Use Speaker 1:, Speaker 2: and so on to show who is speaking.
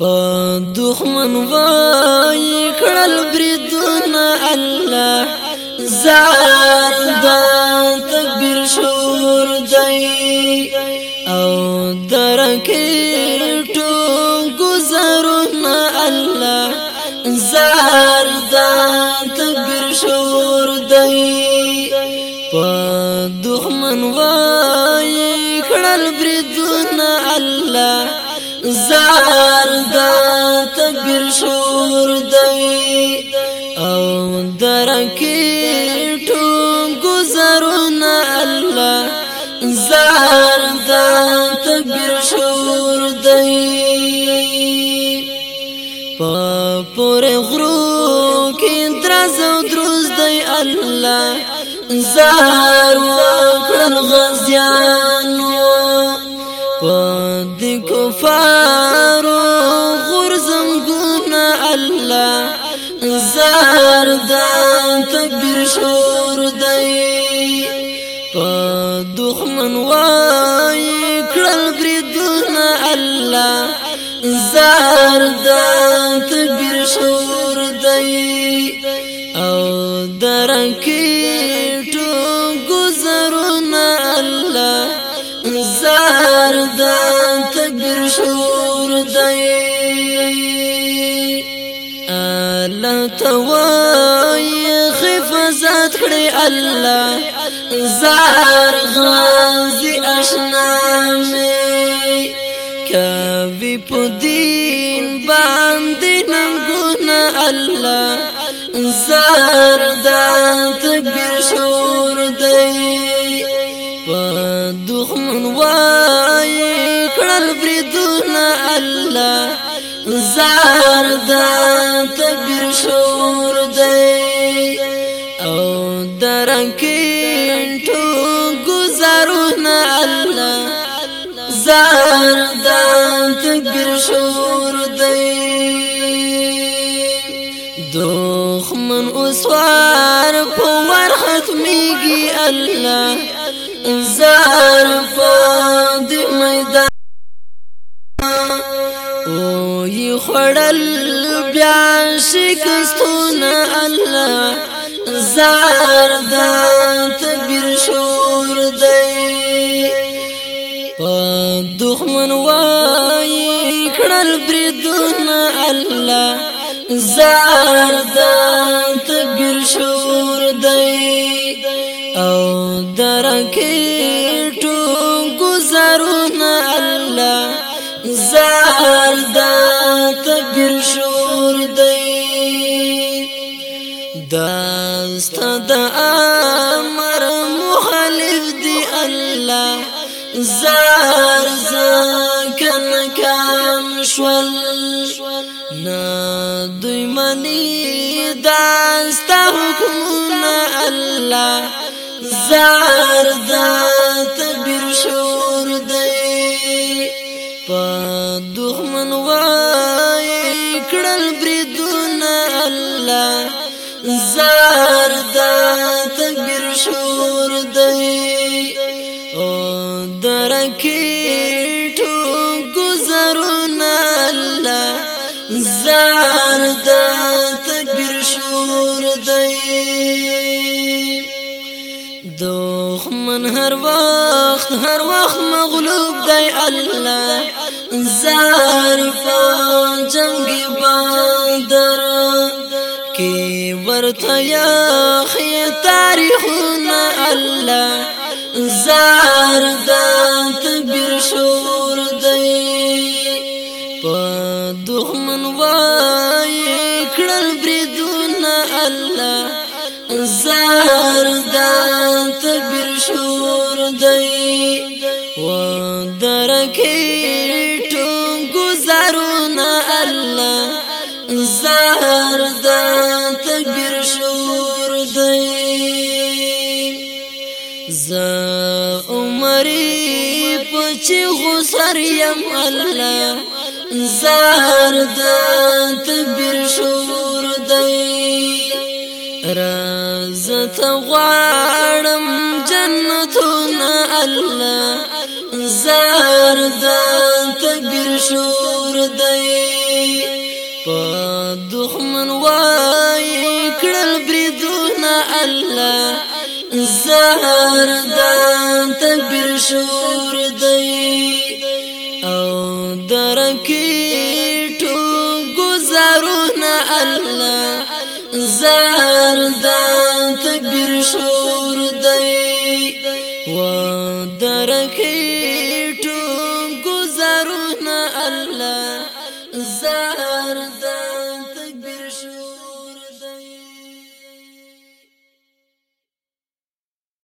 Speaker 1: په دښمن وای کړل بریدون الله زاد د تکبیر شور دی او درکې ټو گزارونه الله زار د تکبیر شور دی په دښمن وای کړل بریدون الله بهار د تکبیر شور دی او درکی ټون گزارونه الله زهر د تکبیر شور دی په پر غرو کې درز او دروز دی الله زهر وکړ غزيانو په دې کفار زار د تکبیر شور دی په دښمن وای کړل بریدون الله زار د تکبیر شور دی او درکه وای خف خفزت کړی الله زار غازی آشنا می کوي پدین باندې نګونه الله زار دات بشور دی په دښمن وای کړل بریدونه الله زار د تبیر شور دی او درنګین ټو گزارونه الله زار د تبیر شور دی دخمن اسوار په ور ختميږي الله زار په دې میدان وی خړل بیا شکستون الله زار د تبر شور دی په دښمن وای کړل بریدون الله زار د تبر شور دی او درکې ټو گزارون الله زار دا ستد امر مخالف دی الله زار زکن کام شول نا دوی منی دا ست حکم نه الله زار ذات بیر شور دی په دښمن وای کړل بریدونه الله زار دا تکبیر شور دی او درکی ټو گزرنا الله زار دا تکبیر شور دی دښمن هر وخت هر وخت مغلوب دی الله زار په جنگ باندر کې ورته یا خي تاریخنا الله زار د تبر شور دی په دښمن وای کړل بریدونا الله زار د تبر شور دی و درکه لار د تکبیر شور دی ز عمرې پچې غسر يم الله زار د تکبیر شور دی راز ته غواړم جنتونه الله زار د تکبیر شور دی دخمن وای کړل بریدون الله زهر دان تکبیر شور دی او درکی ټو گزارونه الله زهر دان تکبیر شور دی و درکی